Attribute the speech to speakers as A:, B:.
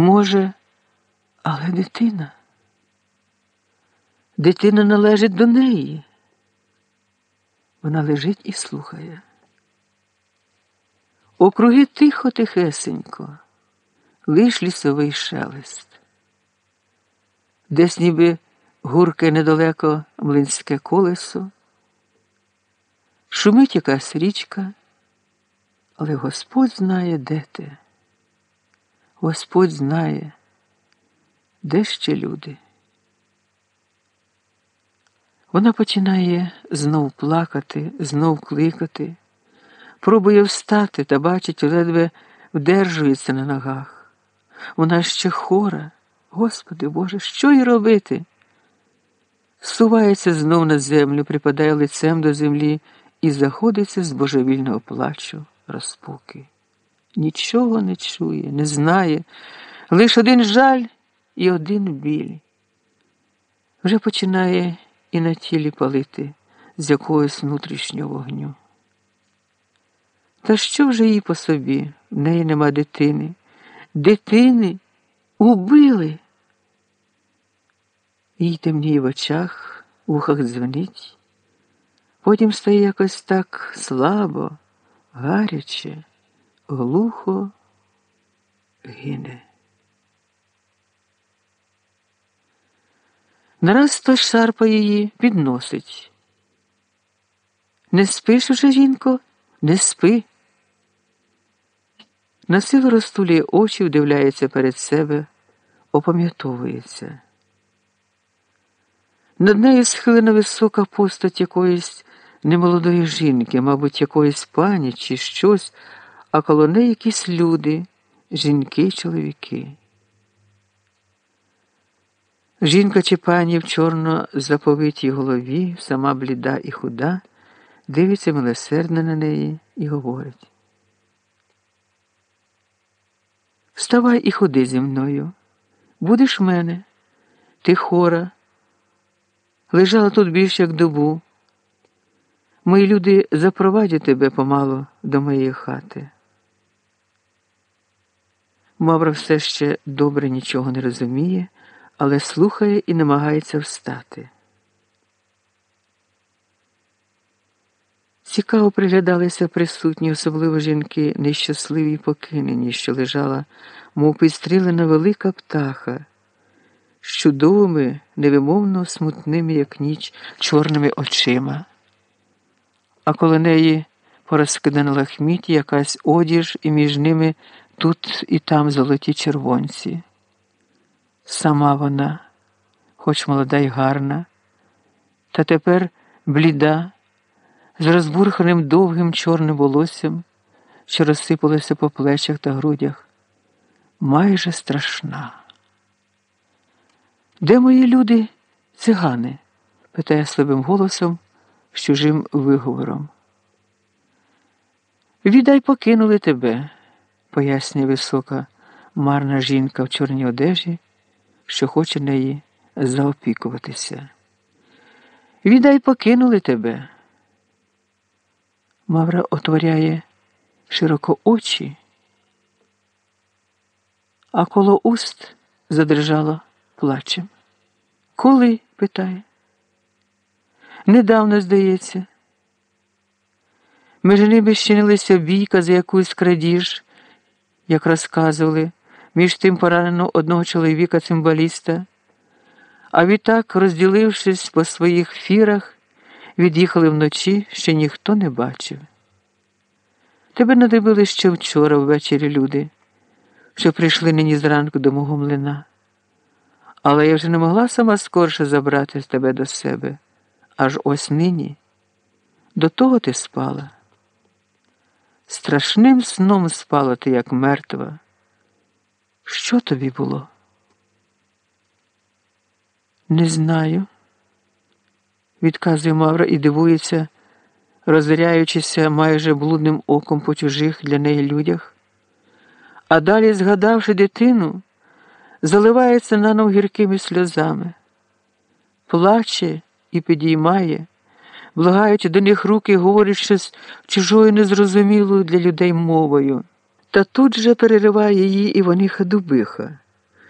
A: Може, але дитина. Дитина належить до неї. Вона лежить і слухає. Округи тихо тихесенько, лиш лісовий шелест. Десь ніби гурке недалеко млинське колесо, шумить якась річка, але Господь знає, де ти. Господь знає, де ще люди. Вона починає знов плакати, знов кликати, пробує встати та бачить, ледве вдержується на ногах. Вона ще хора. Господи Боже, що й робити? Сувається знов на землю, припадає лицем до землі і заходиться з божевільного плачу розпуки. Нічого не чує, не знає, лише один жаль і один біль. Вже починає і на тілі палити з якогось внутрішнього вогню. Та що вже їй по собі? В неї нема дитини. Дитини убили. Їй темніє в очах, в ухах дзвонить. Потім стає якось так слабо, гаряче, глухо гине. Нараз хтось шарпає її, підносить. Не спиш уже, жінко, не спи. Насилу розтулює очі, вдивляється перед себе, опам'ятовується. Над нею схилена висока постать якоїсь немолодої жінки, мабуть, якоїсь пані чи щось, а коло неї якісь люди, жінки, чоловіки. Жінка чи пані в чорно заповитій голові, сама бліда і худа, дивиться милосердно на неї і говорить. Вставай і ходи зі мною. Будеш в мене, ти хора. Лежала тут більше як добу. Мої люди запровадять тебе помалу до моєї хати. Мавра все ще добре нічого не розуміє але слухає і намагається встати. Цікаво приглядалися присутні, особливо жінки, нещасливі й покинені, що лежала, мов підстрілена велика птаха, з чудовими, невимовно смутними, як ніч, чорними очима. А коло неї порозкидана лахміті якась одіж, і між ними тут і там золоті червонці. Сама вона, хоч молода й гарна, та тепер бліда, з розбурханим довгим чорним волоссям, що розсипалося по плечах та грудях, майже страшна. Де мої люди, цигани? питає слабим голосом, з чужим виговором. Відай покинули тебе, пояснює висока, марна жінка в чорній одежі що хоче неї заопікуватися. Відай покинули тебе. Мавра отворяє широко очі, а коло уст задрижала плачем. Коли? питає. Недавно, здається. Між ними щинилися бійка за якусь крадіж, як розказували між тим поранено одного чоловіка цимбаліста, а відтак, розділившись по своїх фірах, від'їхали вночі, ще ніхто не бачив. Тебе надивили ще вчора ввечері люди, що прийшли нині зранку до мого млина. Але я вже не могла сама скорше забрати тебе до себе, аж ось нині. До того ти спала. Страшним сном спала ти, як мертва. Що тобі було? Не знаю, відказує Мавра і дивується, роззиряючися майже блудним оком по чужих для неї людях, а далі, згадавши дитину, заливається нанов гіркими сльозами, плаче і підіймає, благаючи до них руки, говорять щось чужою незрозумілою для людей мовою. Та тут же перериває її Іваниха Дубиха.